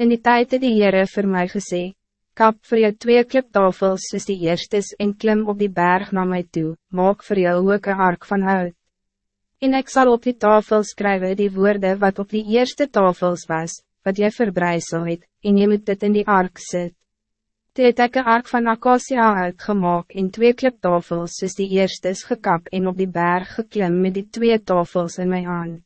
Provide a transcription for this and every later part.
In die tijd het die Heere vir my gesê, kap voor jou twee kliptafels soos die eerstes en klim op die berg naar mij toe, maak voor jou ook een ark van hout. En ik zal op die tafel schrijven die woorden wat op die eerste tafels was, wat jy verbreisel het, en je moet dit in die ark sit. Toe het ek een ark van acacia uitgemaak en twee kliptafels soos die eerstes gekap en op die berg geklim met die twee tafels in mijn hand.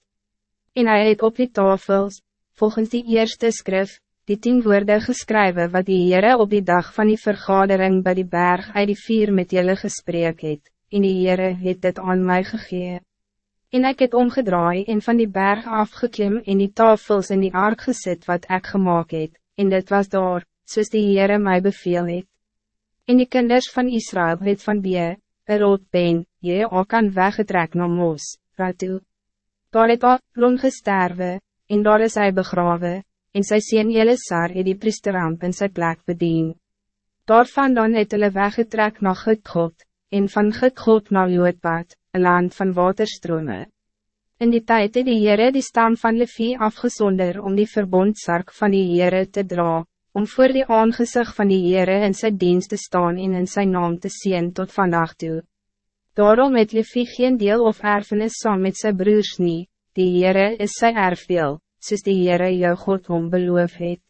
En hij het op die tafels, volgens die eerste skrif, die tien woorden geschreven wat die Heere op die dag van die vergadering bij die berg uit die vier met jullie gesprek het, en die Heere het dit aan mij gegeven. En ik het omgedraai en van die berg afgeklim en die tafels in die ark gezet wat ik gemaakt het, en dit was daar, soos die Heere mij beveel het. En die kinders van Israël het van Bie, een rood pen, jy ook kan weggetrek na Moos, Ratu. Daar het al rondgesterwe, en daar is hy begrawe, en sy sien Elisar het die priesteramp in sy plek bedien. Daarvan dan het hulle weggetrek na Gudgod, en van Gudgod na Joodpad, een land van waterstrome. In die tijd het die Heere die stam van Levi afgezonder om die verbondsark van die Heere te dra, om voor die aangezicht van die Heere in sy dienst te staan en in zijn naam te zien tot vandaag toe. Daarom het Levi geen deel of erfenis saam met sy broers nie, die Heere is sy erfdeel, soos die Heere jou God om beloof het.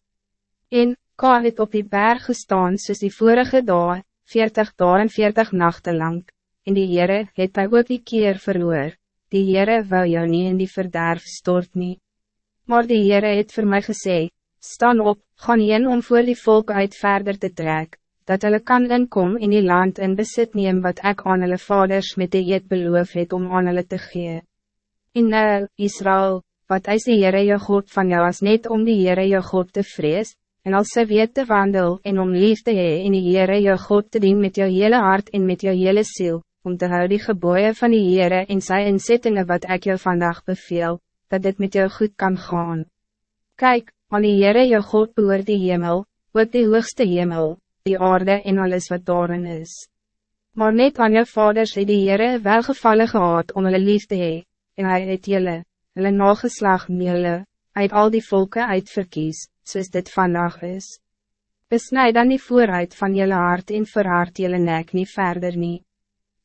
En, Ka het op die berg gestaan soos die vorige dag, 40 dagen en 40 nachten lang, en die Heere het hy ook die keer verloor, die Heere wou jou niet in die verderf stort nie. Maar die Heere het voor mij gesê, staan op, gaan heen om voor die volk uit verder te trek, dat hulle kan inkom in die land in besit neem wat ik aan hulle vaders met die eet beloof het om aan hulle te gee. En nou, Israël, wat is die Heere je God van jou as net om die Heere je God te vrees, en als sy weet te wandel en om lief te hee en die Heere je God te dien met jou hele hart en met jou hele ziel, om te hou die geboeien van die Heere en sy inzettingen wat ik jou vandaag beveel, dat dit met jou goed kan gaan. Kijk, aan die Heere je God behoor die hemel, ook die hoogste hemel, die aarde en alles wat daarin is. Maar net aan jou vaders het die Heere welgevallen gehad om hulle lief te hee, en hy het julle, hulle nageslag meele, uit al die volken uitverkies, soos dit vandaag is. Besnijd dan die vooruit van jullie hart en verhard jullie nek niet verder nie.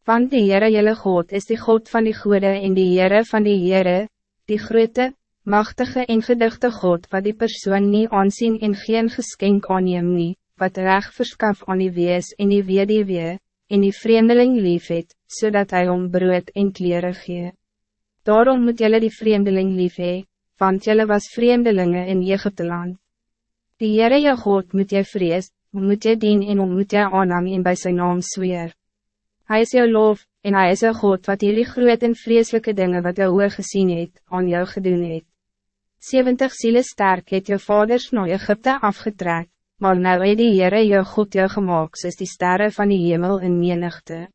Want die Heere jullie God is die God van die goede en die Heere van die Heere, die grote, machtige en gedigte God wat die persoon niet aansien en geen geskenk aanneem nie, wat recht verskaf aan die wees en die wee en die vreemdeling lief het, zodat hij om brood en kleren gee. Daarom moet jullie die vreemdeling lief hee, want jullie was vreemdelingen in Egypte land. Die Heere jou God moet jy vrees, moet jy dien en om moet jy aanhang en by sy naam zweer. Hij is jou lof, en hij is jou God wat jullie groot en vreselijke dingen wat jou oor gezien het, aan jou gedoen het. 70 zielen sterk het jou vaders naar Egypte afgetrek, maar nou het die Heere jou God jou gemaakt soos die sterren van die hemel in menigte.